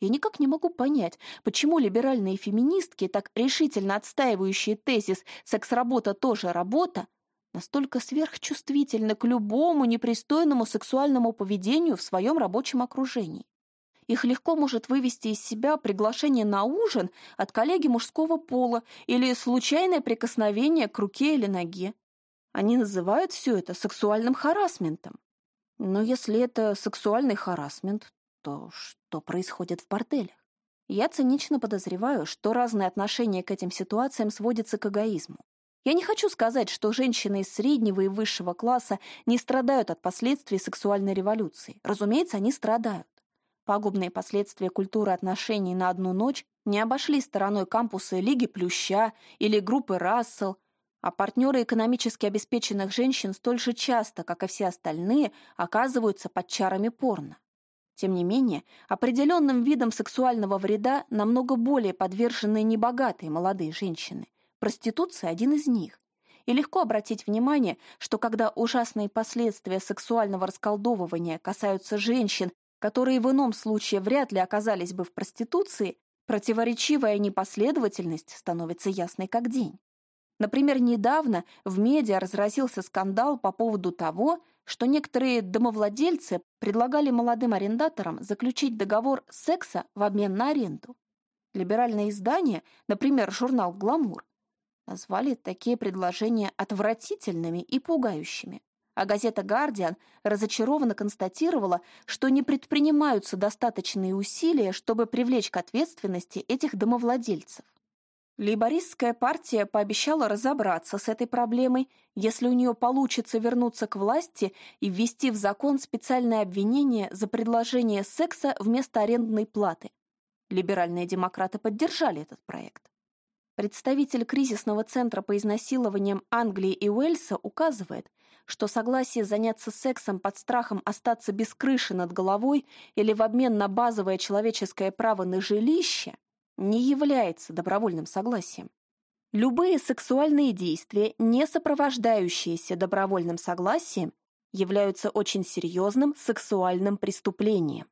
Я никак не могу понять, почему либеральные феминистки, так решительно отстаивающие тезис «секс-работа тоже работа», настолько сверхчувствительны к любому непристойному сексуальному поведению в своем рабочем окружении. Их легко может вывести из себя приглашение на ужин от коллеги мужского пола или случайное прикосновение к руке или ноге. Они называют все это сексуальным харасментом. Но если это сексуальный харасмент, то что происходит в борделях? Я цинично подозреваю, что разные отношения к этим ситуациям сводятся к эгоизму. Я не хочу сказать, что женщины из среднего и высшего класса не страдают от последствий сексуальной революции. Разумеется, они страдают. Пагубные последствия культуры отношений на одну ночь не обошли стороной кампуса Лиги Плюща или группы Рассел, а партнеры экономически обеспеченных женщин столь же часто, как и все остальные, оказываются под чарами порно. Тем не менее, определенным видом сексуального вреда намного более подвержены небогатые молодые женщины. Проституция – один из них. И легко обратить внимание, что когда ужасные последствия сексуального расколдовывания касаются женщин, которые в ином случае вряд ли оказались бы в проституции, Противоречивая непоследовательность становится ясной как день. Например, недавно в медиа разразился скандал по поводу того, что некоторые домовладельцы предлагали молодым арендаторам заключить договор секса в обмен на аренду. Либеральные издания, например, журнал «Гламур», назвали такие предложения отвратительными и пугающими. А газета «Гардиан» разочарованно констатировала, что не предпринимаются достаточные усилия, чтобы привлечь к ответственности этих домовладельцев. Лейбористская партия пообещала разобраться с этой проблемой, если у нее получится вернуться к власти и ввести в закон специальное обвинение за предложение секса вместо арендной платы. Либеральные демократы поддержали этот проект. Представитель кризисного центра по изнасилованиям Англии и Уэльса указывает, что согласие заняться сексом под страхом остаться без крыши над головой или в обмен на базовое человеческое право на жилище не является добровольным согласием. Любые сексуальные действия, не сопровождающиеся добровольным согласием, являются очень серьезным сексуальным преступлением.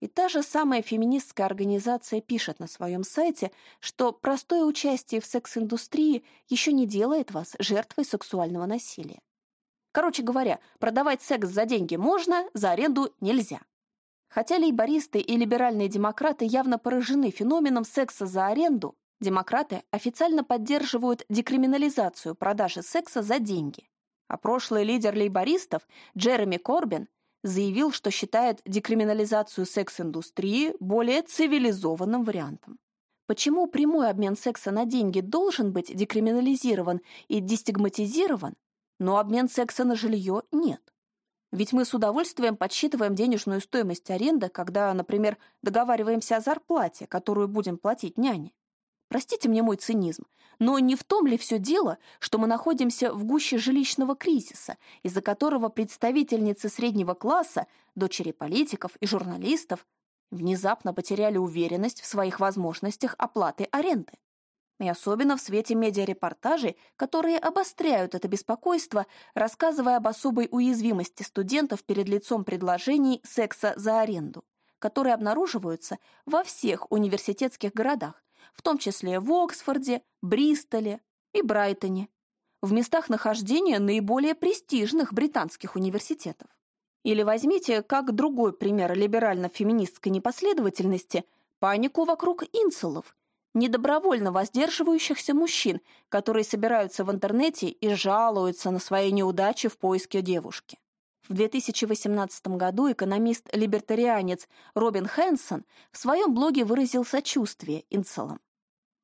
И та же самая феминистская организация пишет на своем сайте, что простое участие в секс-индустрии еще не делает вас жертвой сексуального насилия. Короче говоря, продавать секс за деньги можно, за аренду нельзя. Хотя лейбористы и либеральные демократы явно поражены феноменом секса за аренду, демократы официально поддерживают декриминализацию продажи секса за деньги. А прошлый лидер лейбористов Джереми Корбин заявил, что считает декриминализацию секс-индустрии более цивилизованным вариантом. Почему прямой обмен секса на деньги должен быть декриминализирован и дестигматизирован, но обмен секса на жилье нет? Ведь мы с удовольствием подсчитываем денежную стоимость аренды, когда, например, договариваемся о зарплате, которую будем платить няне. Простите мне мой цинизм, но не в том ли все дело, что мы находимся в гуще жилищного кризиса, из-за которого представительницы среднего класса, дочери политиков и журналистов, внезапно потеряли уверенность в своих возможностях оплаты аренды? И особенно в свете медиарепортажей, которые обостряют это беспокойство, рассказывая об особой уязвимости студентов перед лицом предложений секса за аренду, которые обнаруживаются во всех университетских городах, в том числе в Оксфорде, Бристоле и Брайтоне, в местах нахождения наиболее престижных британских университетов. Или возьмите, как другой пример либерально-феминистской непоследовательности, панику вокруг инсулов – недобровольно воздерживающихся мужчин, которые собираются в интернете и жалуются на свои неудачи в поиске девушки. В 2018 году экономист-либертарианец Робин Хэнсон в своем блоге выразил сочувствие инцелам.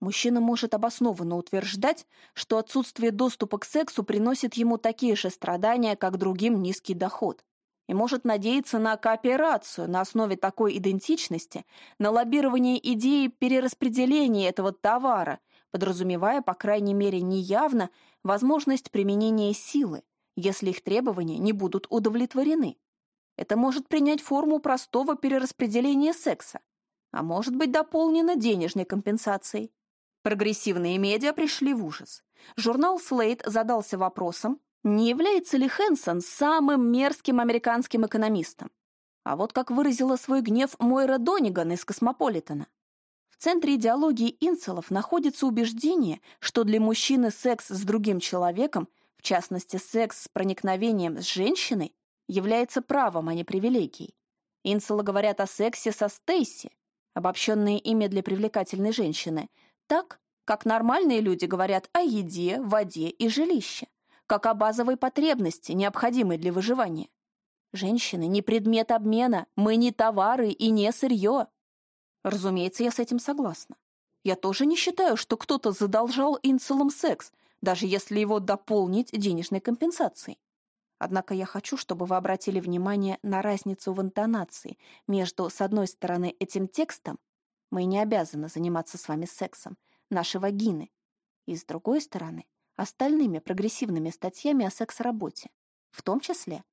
Мужчина может обоснованно утверждать, что отсутствие доступа к сексу приносит ему такие же страдания, как другим низкий доход и может надеяться на кооперацию на основе такой идентичности, на лоббирование идеи перераспределения этого товара, подразумевая, по крайней мере, неявно возможность применения силы, если их требования не будут удовлетворены. Это может принять форму простого перераспределения секса, а может быть дополнено денежной компенсацией. Прогрессивные медиа пришли в ужас. Журнал Slate задался вопросом, не является ли Хэнсон самым мерзким американским экономистом? А вот как выразила свой гнев Мойра Дониган из «Космополитена». В центре идеологии инцелов находится убеждение, что для мужчины секс с другим человеком, в частности секс с проникновением с женщиной, является правом, а не привилегией. Инцелы говорят о сексе со Стейси, обобщенное имя для привлекательной женщины, так, как нормальные люди говорят о еде, воде и жилище как о базовой потребности, необходимой для выживания. Женщины не предмет обмена, мы не товары и не сырье. Разумеется, я с этим согласна. Я тоже не считаю, что кто-то задолжал инцелам секс, даже если его дополнить денежной компенсацией. Однако я хочу, чтобы вы обратили внимание на разницу в интонации между, с одной стороны, этим текстом «Мы не обязаны заниматься с вами сексом», наши вагины, и, с другой стороны, остальными прогрессивными статьями о секс-работе, в том числе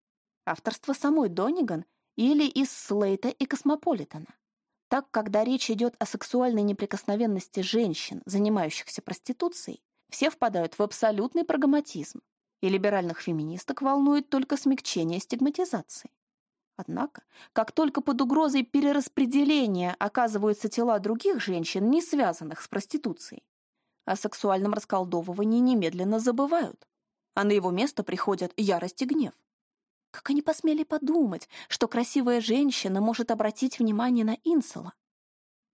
авторство самой Дониган или из Слейта и Космополитена. Так, когда речь идет о сексуальной неприкосновенности женщин, занимающихся проституцией, все впадают в абсолютный прагматизм, и либеральных феминисток волнует только смягчение стигматизации. Однако, как только под угрозой перераспределения оказываются тела других женщин, не связанных с проституцией, о сексуальном расколдовывании немедленно забывают, а на его место приходят ярость и гнев. Как они посмели подумать, что красивая женщина может обратить внимание на инсола?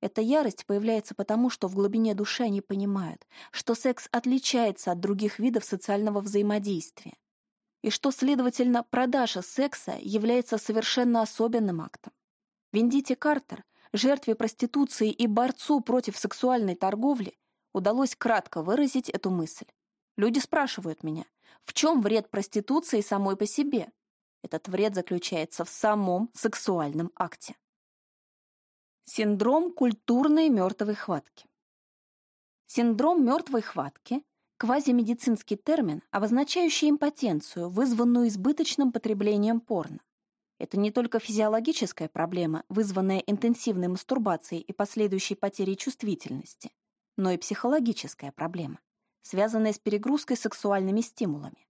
Эта ярость появляется потому, что в глубине души они понимают, что секс отличается от других видов социального взаимодействия, и что, следовательно, продажа секса является совершенно особенным актом. Вендите Картер, жертве проституции и борцу против сексуальной торговли, удалось кратко выразить эту мысль. Люди спрашивают меня, в чем вред проституции самой по себе? Этот вред заключается в самом сексуальном акте. Синдром культурной мертвой хватки. Синдром мертвой хватки – квазимедицинский термин, обозначающий импотенцию, вызванную избыточным потреблением порно. Это не только физиологическая проблема, вызванная интенсивной мастурбацией и последующей потерей чувствительности, но и психологическая проблема, связанная с перегрузкой сексуальными стимулами.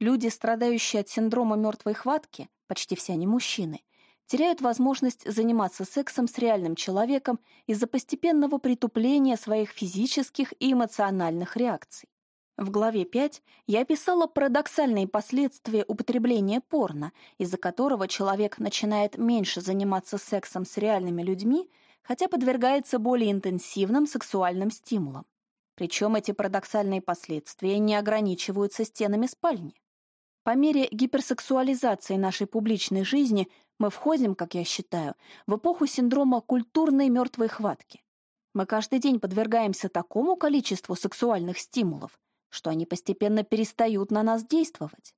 Люди, страдающие от синдрома мертвой хватки, почти все они мужчины, теряют возможность заниматься сексом с реальным человеком из-за постепенного притупления своих физических и эмоциональных реакций. В главе 5 я описала парадоксальные последствия употребления порно, из-за которого человек начинает меньше заниматься сексом с реальными людьми, хотя подвергается более интенсивным сексуальным стимулам. Причем эти парадоксальные последствия не ограничиваются стенами спальни. По мере гиперсексуализации нашей публичной жизни мы входим, как я считаю, в эпоху синдрома культурной мертвой хватки. Мы каждый день подвергаемся такому количеству сексуальных стимулов, что они постепенно перестают на нас действовать.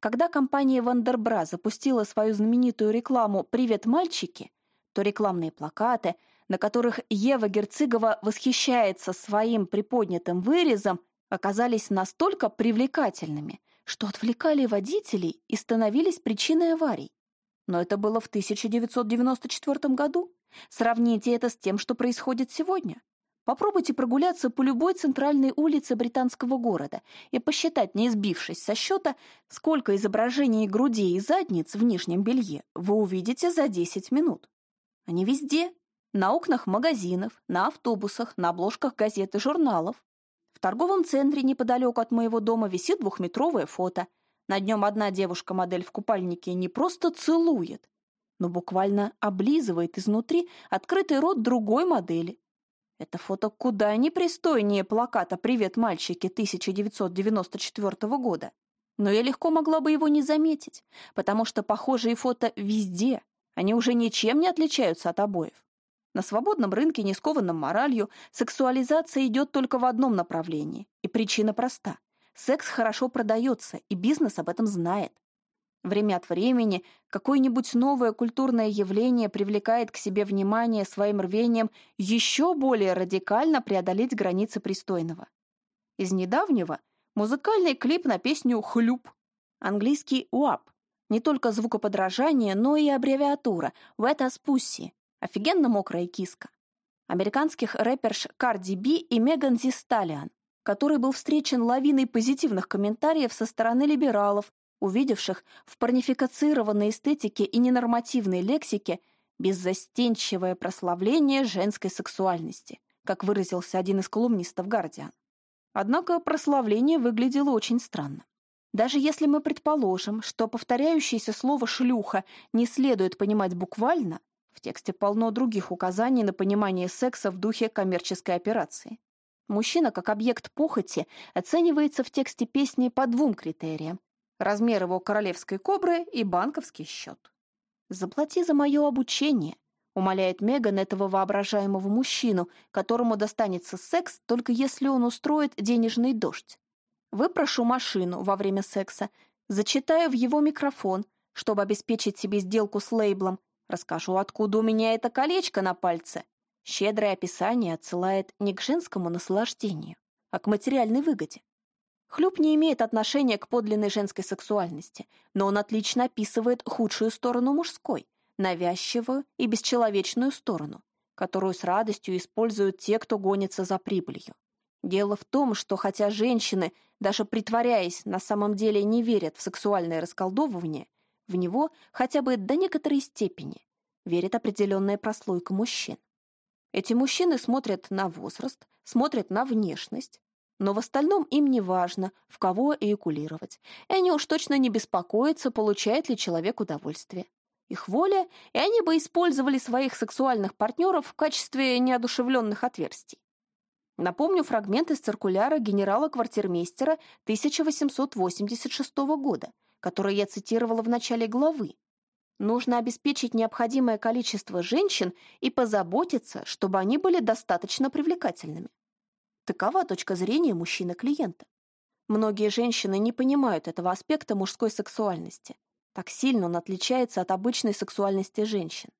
Когда компания Вандербра запустила свою знаменитую рекламу «Привет, мальчики», то рекламные плакаты, на которых Ева Герцигова восхищается своим приподнятым вырезом, оказались настолько привлекательными, что отвлекали водителей и становились причиной аварий. Но это было в 1994 году. Сравните это с тем, что происходит сегодня. Попробуйте прогуляться по любой центральной улице британского города и посчитать, не сбившись со счета, сколько изображений грудей и задниц в нижнем белье вы увидите за 10 минут. Они везде. На окнах магазинов, на автобусах, на обложках газет и журналов. В торговом центре неподалеку от моего дома висит двухметровое фото. На днем одна девушка-модель в купальнике не просто целует, но буквально облизывает изнутри открытый рот другой модели. Это фото куда непристойнее плаката «Привет, мальчики» 1994 года. Но я легко могла бы его не заметить, потому что похожие фото везде, они уже ничем не отличаются от обоев. На свободном рынке, не скованном моралью, сексуализация идет только в одном направлении, и причина проста. Секс хорошо продается, и бизнес об этом знает. Время от времени какое-нибудь новое культурное явление привлекает к себе внимание своим рвением еще более радикально преодолеть границы пристойного. Из недавнего — музыкальный клип на песню «Хлюп», английский «уап», не только звукоподражание, но и аббревиатура «Wet as Pussy», Офигенно мокрая киска. Американских рэперш Карди Би и Меган Зи Сталиан, который был встречен лавиной позитивных комментариев со стороны либералов, увидевших в порнификацированной эстетике и ненормативной лексике беззастенчивое прославление женской сексуальности, как выразился один из колумнистов «Гардиан». Однако прославление выглядело очень странно. Даже если мы предположим, что повторяющееся слово «шлюха» не следует понимать буквально, в тексте полно других указаний на понимание секса в духе коммерческой операции. Мужчина как объект похоти оценивается в тексте песни по двум критериям – размер его королевской кобры и банковский счет. «Заплати за мое обучение», – умоляет Меган этого воображаемого мужчину, которому достанется секс, только если он устроит денежный дождь. Выпрошу машину во время секса, зачитаю в его микрофон, чтобы обеспечить себе сделку с лейблом, Расскажу, откуда у меня это колечко на пальце. Щедрое описание отсылает не к женскому наслаждению, а к материальной выгоде. Хлюп не имеет отношения к подлинной женской сексуальности, но он отлично описывает худшую сторону мужской, навязчивую и бесчеловечную сторону, которую с радостью используют те, кто гонится за прибылью. Дело в том, что хотя женщины, даже притворяясь, на самом деле не верят в сексуальное расколдовывание, В него хотя бы до некоторой степени верит определенная прослойка мужчин. Эти мужчины смотрят на возраст, смотрят на внешность, но в остальном им не важно, в кого эякулировать, и они уж точно не беспокоятся, получает ли человек удовольствие. Их воля, и они бы использовали своих сексуальных партнеров в качестве неодушевленных отверстий. Напомню фрагмент из циркуляра генерала-квартирмейстера 1886 года, который я цитировала в начале главы. Нужно обеспечить необходимое количество женщин и позаботиться, чтобы они были достаточно привлекательными. Такова точка зрения мужчины-клиента. Многие женщины не понимают этого аспекта мужской сексуальности. Так сильно он отличается от обычной сексуальности женщин.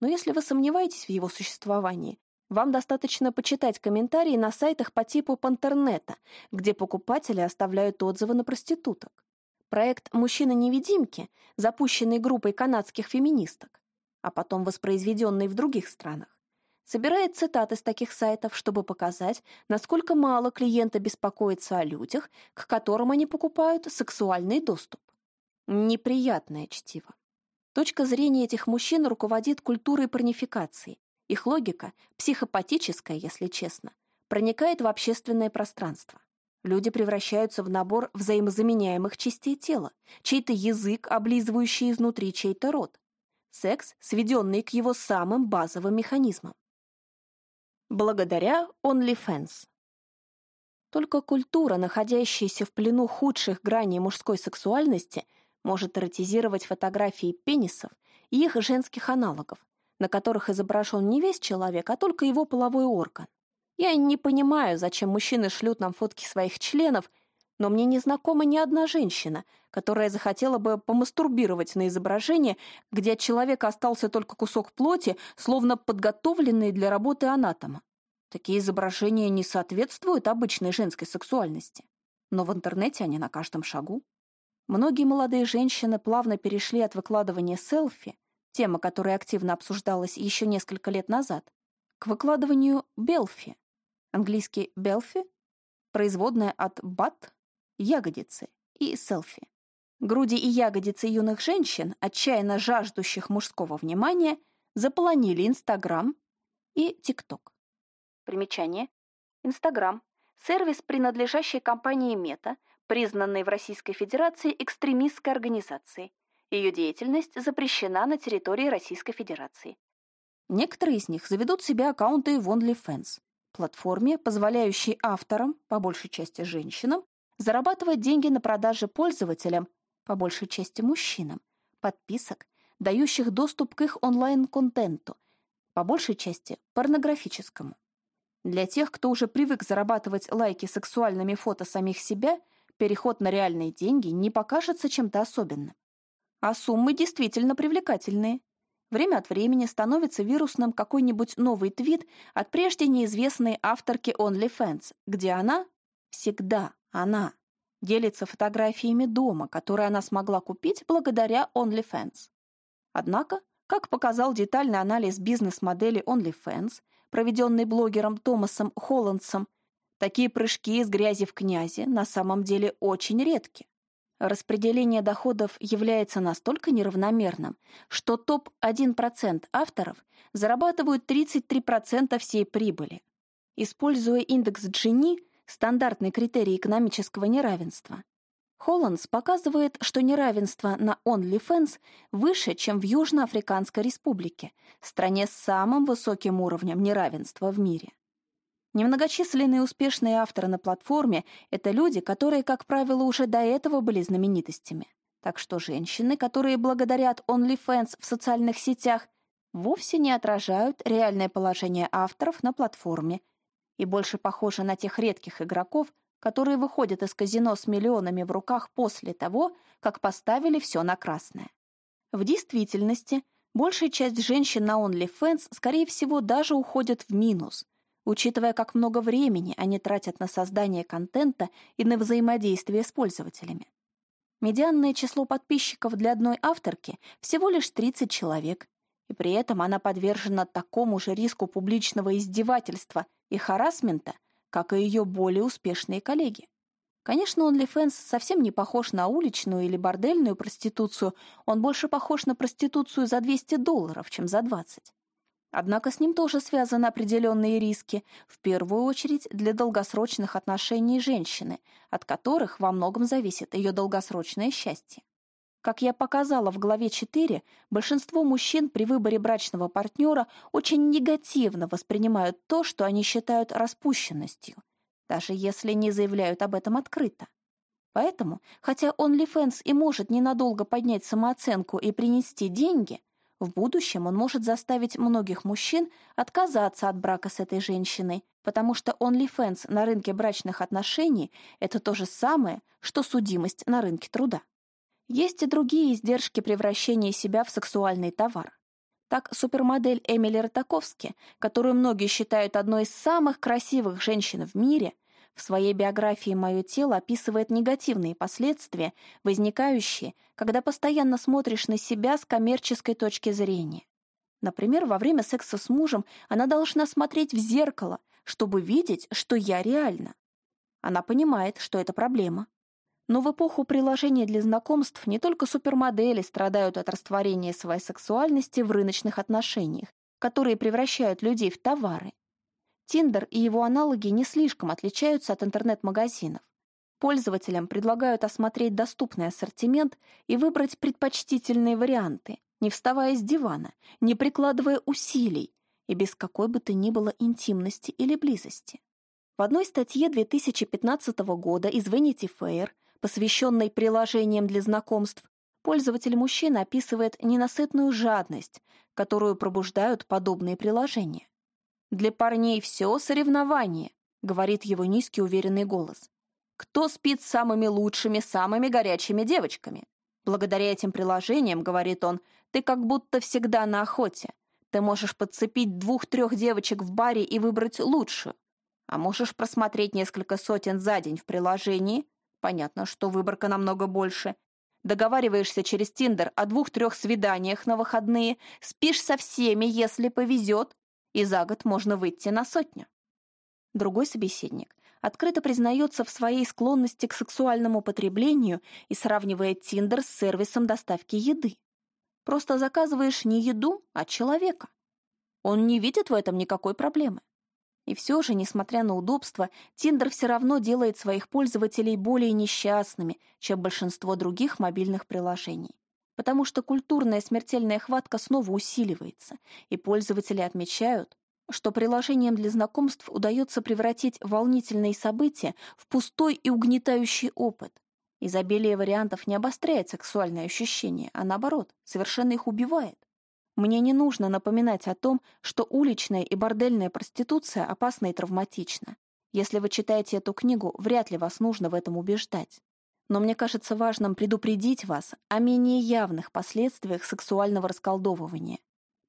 Но если вы сомневаетесь в его существовании, вам достаточно почитать комментарии на сайтах по типу Пантернета, где покупатели оставляют отзывы на проституток. Проект «Мужчины-невидимки», запущенный группой канадских феминисток, а потом воспроизведенный в других странах, собирает цитаты с таких сайтов, чтобы показать, насколько мало клиента беспокоится о людях, к которым они покупают сексуальный доступ. Неприятное чтиво. Точка зрения этих мужчин руководит культурой порнификации. Их логика, психопатическая, если честно, проникает в общественное пространство. Люди превращаются в набор взаимозаменяемых частей тела, чей-то язык, облизывающий изнутри чей-то рот. Секс, сведенный к его самым базовым механизмам благодаря OnlyFans. Только культура, находящаяся в плену худших граней мужской сексуальности, может эротизировать фотографии пенисов и их женских аналогов, на которых изображен не весь человек, а только его половой орган. Я не понимаю, зачем мужчины шлют нам фотки своих членов, но мне не знакома ни одна женщина, которая захотела бы помастурбировать на изображение, где от человека остался только кусок плоти, словно подготовленный для работы анатома. Такие изображения не соответствуют обычной женской сексуальности. Но в интернете они на каждом шагу. Многие молодые женщины плавно перешли от выкладывания селфи, тема, которая активно обсуждалась еще несколько лет назад, к выкладыванию белфи, английский белфи, производная от бат, ягодицы и селфи. Груди и ягодицы юных женщин, отчаянно жаждущих мужского внимания, заполонили Инстаграм и ТикТок. Примечание. Инстаграм – сервис, принадлежащий компании Мета, признанной в Российской Федерации экстремистской организацией. Ее деятельность запрещена на территории Российской Федерации. Некоторые из них заведут себе аккаунты в OnlyFans, платформе, позволяющей авторам, по большей части женщинам, зарабатывать деньги на продаже пользователям, по большей части мужчинам, подписок, дающих доступ к их онлайн-контенту, по большей части порнографическому. Для тех, кто уже привык зарабатывать лайки сексуальными фото самих себя, переход на реальные деньги не покажется чем-то особенным. А суммы действительно привлекательные. Время от времени становится вирусным какой-нибудь новый твит от прежде неизвестной авторки OnlyFans, где она, всегда она, делится фотографиями дома, которые она смогла купить благодаря OnlyFans. Однако, как показал детальный анализ бизнес-модели OnlyFans, проведенный блогером Томасом Холландсом, такие прыжки из грязи в князи на самом деле очень редки. Распределение доходов является настолько неравномерным, что топ-1% авторов зарабатывают 33% всей прибыли. Используя индекс Джини, стандартный критерий экономического неравенства, Холландс показывает, что неравенство на OnlyFans выше, чем в Южноафриканской республике, стране с самым высоким уровнем неравенства в мире. Немногочисленные успешные авторы на платформе — это люди, которые, как правило, уже до этого были знаменитостями. Так что женщины, которые благодарят OnlyFans в социальных сетях, вовсе не отражают реальное положение авторов на платформе и больше похожи на тех редких игроков, которые выходят из казино с миллионами в руках после того, как поставили все на красное. В действительности, большая часть женщин на OnlyFans, скорее всего, даже уходят в минус, учитывая, как много времени они тратят на создание контента и на взаимодействие с пользователями. Медианное число подписчиков для одной авторки всего лишь 30 человек, и при этом она подвержена такому же риску публичного издевательства и харасмента, как и ее более успешные коллеги. Конечно, OnlyFans совсем не похож на уличную или бордельную проституцию, он больше похож на проституцию за 200 долларов, чем за 20. Однако с ним тоже связаны определенные риски, в первую очередь для долгосрочных отношений женщины, от которых во многом зависит ее долгосрочное счастье. Как я показала в главе 4, большинство мужчин при выборе брачного партнера очень негативно воспринимают то, что они считают распущенностью, даже если не заявляют об этом открыто. Поэтому, хотя OnlyFans и может ненадолго поднять самооценку и принести деньги, в будущем он может заставить многих мужчин отказаться от брака с этой женщиной, потому что OnlyFans на рынке брачных отношений — это то же самое, что судимость на рынке труда. Есть и другие издержки превращения себя в сексуальный товар. Так супермодель Эмили Ротаковски, которую многие считают одной из самых красивых женщин в мире, в своей биографии «Мое тело» описывает негативные последствия, возникающие, когда постоянно смотришь на себя с коммерческой точки зрения. Например, во время секса с мужем она должна смотреть в зеркало, чтобы видеть, что я реально. Она понимает, что это проблема. Но в эпоху приложений для знакомств не только супермодели страдают от растворения своей сексуальности в рыночных отношениях, которые превращают людей в товары. Тиндер и его аналоги не слишком отличаются от интернет-магазинов. Пользователям предлагают осмотреть доступный ассортимент и выбрать предпочтительные варианты, не вставая с дивана, не прикладывая усилий и без какой бы то ни было интимности или близости. В одной статье 2015 года из Vanity Fair, посвященной приложениям для знакомств, пользователь-мужчина описывает ненасытную жадность, которую пробуждают подобные приложения. «Для парней все соревнование», — говорит его низкий уверенный голос. «Кто спит с самыми лучшими, самыми горячими девочками? Благодаря этим приложениям, — говорит он, — ты как будто всегда на охоте. Ты можешь подцепить двух-трех девочек в баре и выбрать лучшую. А можешь просмотреть несколько сотен за день в приложении. Понятно, что выборка намного больше. Договариваешься через Тиндер о двух-трех свиданиях на выходные, спишь со всеми, если повезет, и за год можно выйти на сотню. Другой собеседник открыто признается в своей склонности к сексуальному потреблению и сравнивает Тиндер с сервисом доставки еды. Просто заказываешь не еду, а человека. Он не видит в этом никакой проблемы. И все же, несмотря на удобство, Тиндер все равно делает своих пользователей более несчастными, чем большинство других мобильных приложений потому что культурная смертельная хватка снова усиливается, и пользователи отмечают, что приложением для знакомств удается превратить волнительные события в пустой и угнетающий опыт. Изобилие вариантов не обостряет сексуальные ощущения, а наоборот, совершенно их убивает. Мне не нужно напоминать о том, что уличная и бордельная проституция опасна и травматична. Если вы читаете эту книгу, вряд ли вас нужно в этом убеждать но мне кажется важным предупредить вас о менее явных последствиях сексуального расколдовывания.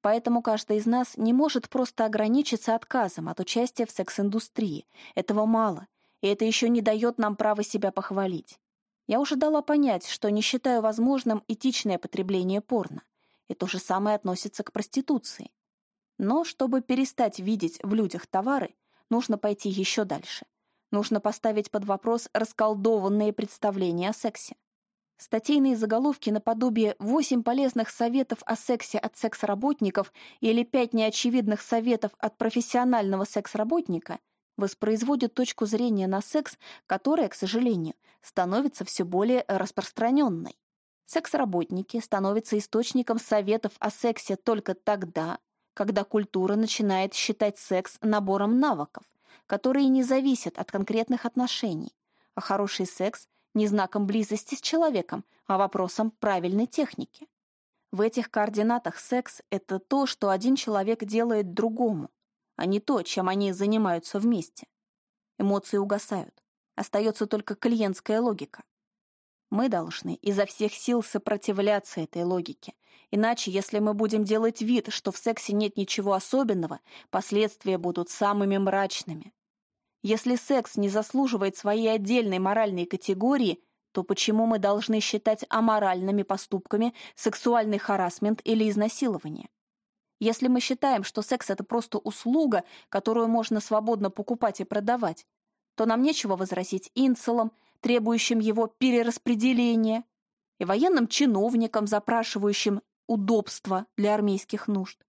Поэтому каждый из нас не может просто ограничиться отказом от участия в секс-индустрии. Этого мало, и это еще не дает нам права себя похвалить. Я уже дала понять, что не считаю возможным этичное потребление порно. И то же самое относится к проституции. Но чтобы перестать видеть в людях товары, нужно пойти еще дальше — Нужно поставить под вопрос расколдованные представления о сексе. Статейные заголовки наподобие «8 полезных советов о сексе от секс-работников» или «5 неочевидных советов от профессионального секс-работника» воспроизводят точку зрения на секс, которая, к сожалению, становится все более распространенной. Секс-работники становятся источником советов о сексе только тогда, когда культура начинает считать секс набором навыков, которые не зависят от конкретных отношений, а хороший секс не знаком близости с человеком, а вопросом правильной техники. В этих координатах секс — это то, что один человек делает другому, а не то, чем они занимаются вместе. Эмоции угасают. Остается только клиентская логика. Мы должны изо всех сил сопротивляться этой логике. Иначе, если мы будем делать вид, что в сексе нет ничего особенного, последствия будут самыми мрачными. Если секс не заслуживает своей отдельной моральной категории, то почему мы должны считать аморальными поступками сексуальный харасмент или изнасилование? Если мы считаем, что секс — это просто услуга, которую можно свободно покупать и продавать, то нам нечего возразить инцелам, требующим его перераспределения, и военным чиновникам, запрашивающим удобства для армейских нужд.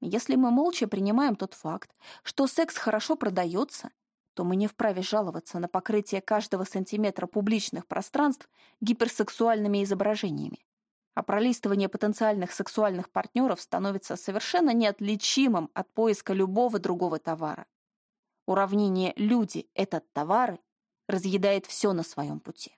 Если мы молча принимаем тот факт, что секс хорошо продается, то мы не вправе жаловаться на покрытие каждого сантиметра публичных пространств гиперсексуальными изображениями. А пролистывание потенциальных сексуальных партнеров становится совершенно неотличимым от поиска любого другого товара. Уравнение «люди – это товары» разъедает все на своем пути.